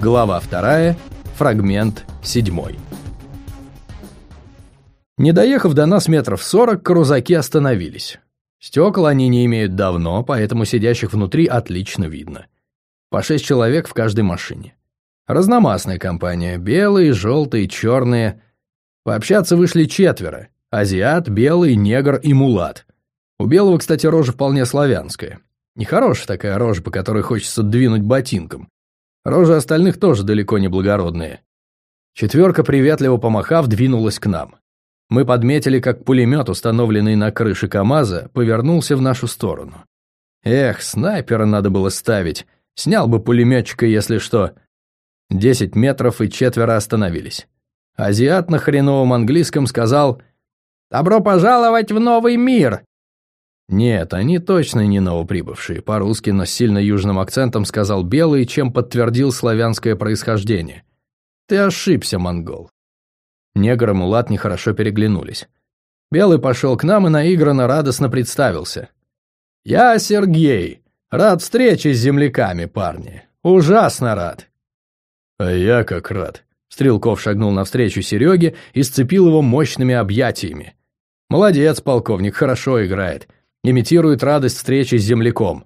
Глава 2, фрагмент 7. Не доехав до нас метров сорок, крузаки остановились. Стекла они не имеют давно, поэтому сидящих внутри отлично видно. По шесть человек в каждой машине. Разномастная компания, белые, желтые, черные. Пообщаться вышли четверо. Азиат, белый, негр и мулат. У белого, кстати, рожа вполне славянская. Нехорошая такая рожа, по которой хочется двинуть ботинком. Рожи остальных тоже далеко не благородные. Четверка, приветливо помахав, двинулась к нам. Мы подметили, как пулемет, установленный на крыше КамАЗа, повернулся в нашу сторону. Эх, снайпера надо было ставить. Снял бы пулеметчика, если что. Десять метров и четверо остановились. Азиат на хреновом английском сказал «Добро пожаловать в новый мир!» Нет, они точно не новоприбывшие. По-русски, но с сильно южным акцентом сказал белый, чем подтвердил славянское происхождение. Ты ошибся, монгол. Негр и мулат нехорошо переглянулись. Белый пошел к нам и наигранно радостно представился. «Я Сергей. Рад встрече с земляками, парни. Ужасно рад». «А я как рад». Стрелков шагнул навстречу Сереге и сцепил его мощными объятиями. «Молодец, полковник, хорошо играет имитирует радость встречи с земляком.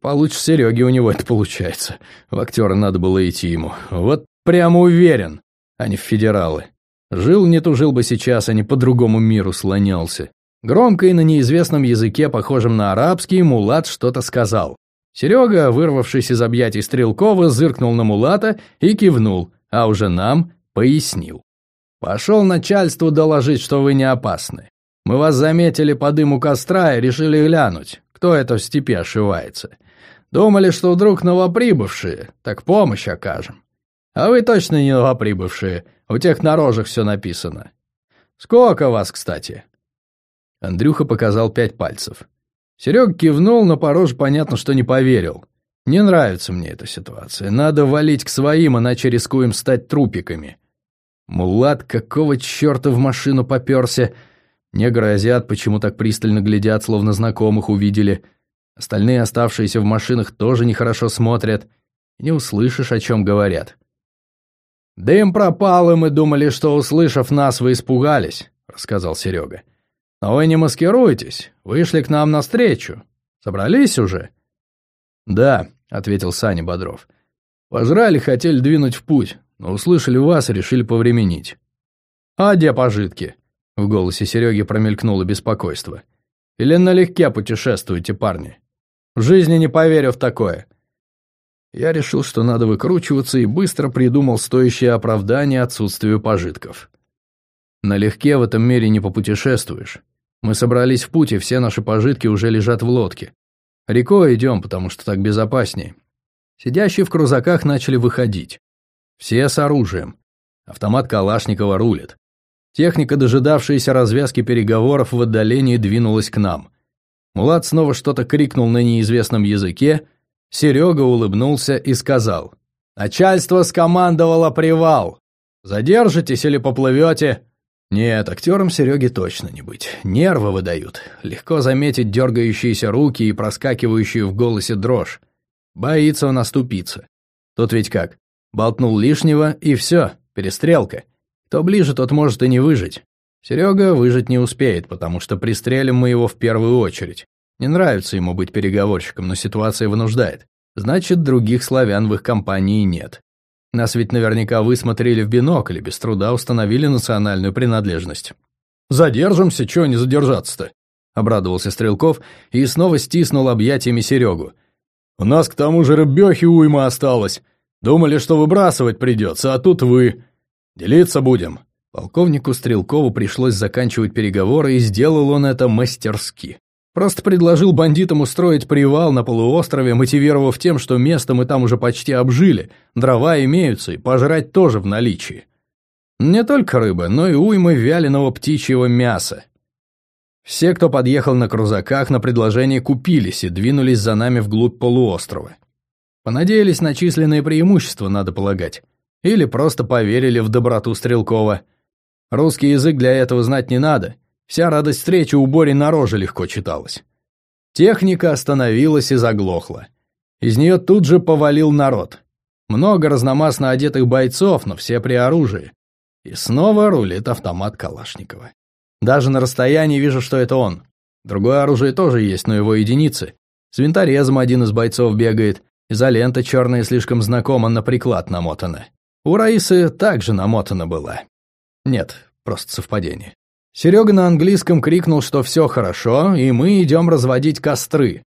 Получше Сереги у него это получается. В актера надо было идти ему. Вот прямо уверен, а не в федералы. Жил не тужил бы сейчас, а не по другому миру слонялся. Громко и на неизвестном языке, похожем на арабский, Мулат что-то сказал. Серега, вырвавшись из объятий Стрелкова, зыркнул на Мулата и кивнул, а уже нам пояснил. «Пошел начальству доложить, что вы не опасны. Мы вас заметили по дыму костра и решили глянуть, кто это в степи ошивается. Думали, что вдруг новоприбывшие, так помощь окажем. А вы точно не новоприбывшие, у тех на рожах все написано. Сколько вас, кстати?» Андрюха показал пять пальцев. Серег кивнул, но по роже понятно, что не поверил. «Не нравится мне эта ситуация. Надо валить к своим, иначе рискуем стать трупиками». Мулат какого черта в машину поперся, Негр и азиат почему так пристально глядят, словно знакомых увидели. Остальные, оставшиеся в машинах, тоже нехорошо смотрят. Не услышишь, о чем говорят. «Дым пропал, и мы думали, что, услышав нас, вы испугались», — рассказал Серега. «Но вы не маскируетесь, вышли к нам навстречу. Собрались уже?» «Да», — ответил Саня Бодров. «Пожрали, хотели двинуть в путь, но услышали вас и решили повременить». «А где пожитки?» В голосе Сереги промелькнуло беспокойство. «Или налегке путешествуете, парни? В жизни не поверю в такое». Я решил, что надо выкручиваться, и быстро придумал стоящее оправдание отсутствию пожитков. Налегке в этом мире не попутешествуешь. Мы собрались в путь, и все наши пожитки уже лежат в лодке. Рекой идем, потому что так безопаснее. Сидящие в крузаках начали выходить. Все с оружием. Автомат Калашникова рулит. Техника, дожидавшаяся развязки переговоров в отдалении, двинулась к нам. Мулат снова что-то крикнул на неизвестном языке, Серега улыбнулся и сказал. «Начальство скомандовало привал. Задержитесь или поплывете?» Нет, актерам Сереге точно не быть. Нервы выдают. Легко заметить дергающиеся руки и проскакивающую в голосе дрожь. Боится он оступиться. Тут ведь как? Болтнул лишнего, и все, перестрелка. Кто ближе, тот может и не выжить. Серега выжить не успеет, потому что пристрелим мы его в первую очередь. Не нравится ему быть переговорщиком, но ситуация вынуждает. Значит, других славян в их компании нет. Нас ведь наверняка высмотрели в бинокль и без труда установили национальную принадлежность. «Задержимся, чего не задержаться-то?» — обрадовался Стрелков и снова стиснул объятиями Серегу. «У нас к тому же рыбехи уйма осталось. Думали, что выбрасывать придется, а тут вы...» «Делиться будем». Полковнику Стрелкову пришлось заканчивать переговоры, и сделал он это мастерски. Просто предложил бандитам устроить привал на полуострове, мотивировав тем, что место мы там уже почти обжили, дрова имеются и пожрать тоже в наличии. Не только рыба, но и уйма вяленого птичьего мяса. Все, кто подъехал на крузаках, на предложение купились и двинулись за нами вглубь полуострова. Понадеялись на численные преимущества, надо полагать. Или просто поверили в доброту Стрелкова. Русский язык для этого знать не надо. Вся радость встречи у Бори на роже легко читалась. Техника остановилась и заглохла. Из нее тут же повалил народ. Много разномастно одетых бойцов, но все при оружии. И снова рулит автомат Калашникова. Даже на расстоянии вижу, что это он. Другое оружие тоже есть, но его единицы. С винторезом один из бойцов бегает. Изолента черная слишком знакома, на приклад намотана. У Раисы также намотана была. Нет, просто совпадение. Серега на английском крикнул, что все хорошо, и мы идем разводить костры.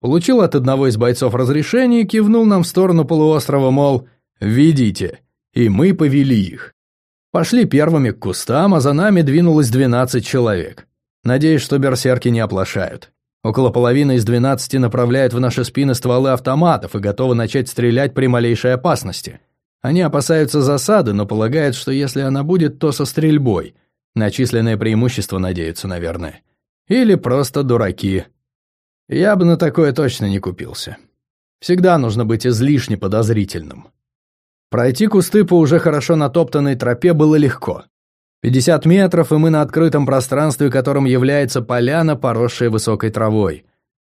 Получил от одного из бойцов разрешение и кивнул нам в сторону полуострова, мол, «Ведите». И мы повели их. Пошли первыми к кустам, а за нами двинулось 12 человек. Надеюсь, что берсерки не оплошают. Около половины из 12 направляют в наши спины стволы автоматов и готовы начать стрелять при малейшей опасности. Они опасаются засады, но полагают, что если она будет, то со стрельбой. На численное преимущество надеются, наверное. Или просто дураки. Я бы на такое точно не купился. Всегда нужно быть излишне подозрительным. Пройти кусты по уже хорошо натоптанной тропе было легко. 50 метров, и мы на открытом пространстве, которым является поляна, поросшая высокой травой.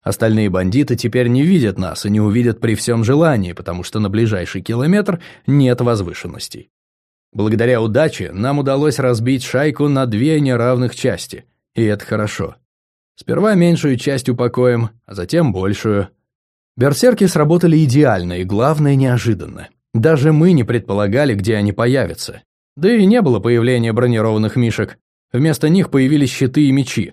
Остальные бандиты теперь не видят нас и не увидят при всем желании, потому что на ближайший километр нет возвышенностей. Благодаря удаче нам удалось разбить шайку на две неравных части, и это хорошо. Сперва меньшую часть упокоим, а затем большую. Берсерки сработали идеально и, главное, неожиданно. Даже мы не предполагали, где они появятся. Да и не было появления бронированных мишек. Вместо них появились щиты и мечи.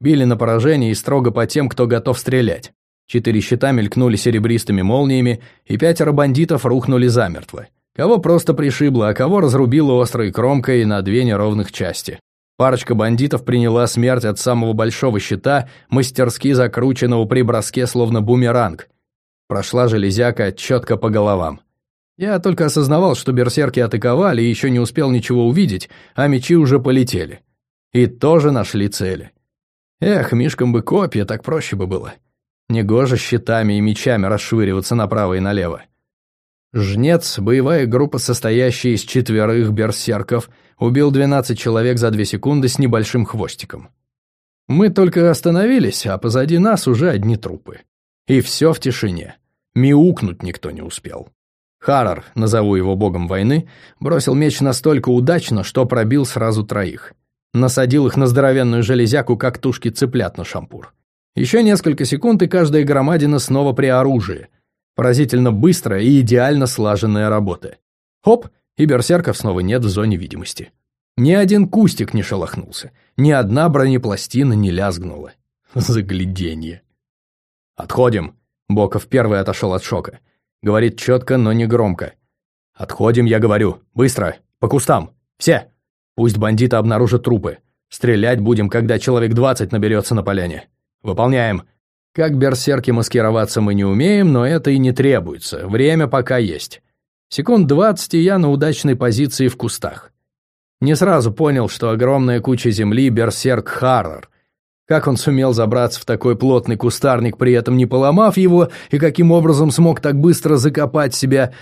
Били на поражение и строго по тем, кто готов стрелять. Четыре щита мелькнули серебристыми молниями, и пятеро бандитов рухнули замертво. Кого просто пришибло, а кого разрубило острой кромкой на две неровных части. Парочка бандитов приняла смерть от самого большого щита, мастерски закрученного при броске словно бумеранг. Прошла железяка четко по головам. Я только осознавал, что берсерки атаковали и еще не успел ничего увидеть, а мечи уже полетели. И тоже нашли цели. Эх, мишкам бы копья, так проще бы было. Негоже щитами и мечами расшвыриваться направо и налево. Жнец, боевая группа, состоящая из четверых берсерков, убил 12 человек за две секунды с небольшим хвостиком. Мы только остановились, а позади нас уже одни трупы. И все в тишине. Мяукнуть никто не успел. Харрор, назову его богом войны, бросил меч настолько удачно, что пробил сразу троих. Насадил их на здоровенную железяку, как тушки цыплят на шампур. Еще несколько секунд, и каждая громадина снова при оружии. Поразительно быстрая и идеально слаженная работа. Хоп, и берсерков снова нет в зоне видимости. Ни один кустик не шелохнулся, ни одна бронепластина не лязгнула. Загляденье. «Отходим!» Боков первый отошел от шока. Говорит четко, но не громко. «Отходим, я говорю. Быстро. По кустам. Все. Пусть бандиты обнаружат трупы. Стрелять будем, когда человек двадцать наберется на поляне. Выполняем. Как берсерки маскироваться мы не умеем, но это и не требуется. Время пока есть. Секунд двадцать, и я на удачной позиции в кустах. Не сразу понял, что огромная куча земли — берсерк Харрор — как он сумел забраться в такой плотный кустарник, при этом не поломав его, и каким образом смог так быстро закопать себя...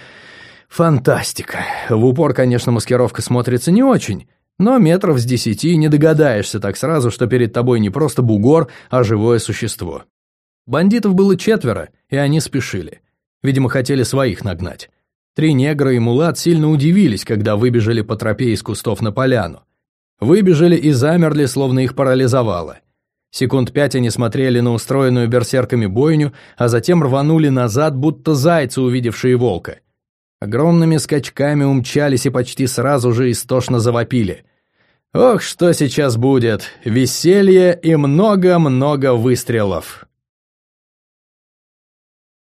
Фантастика. В упор, конечно, маскировка смотрится не очень, но метров с десяти не догадаешься так сразу, что перед тобой не просто бугор, а живое существо. Бандитов было четверо, и они спешили. Видимо, хотели своих нагнать. Три негра и мулат сильно удивились, когда выбежали по тропе из кустов на поляну. Выбежали и замерли, словно их парализовало. Секунд пять они смотрели на устроенную берсерками бойню, а затем рванули назад, будто зайцы, увидевшие волка. Огромными скачками умчались и почти сразу же истошно завопили. «Ох, что сейчас будет! Веселье и много-много выстрелов!»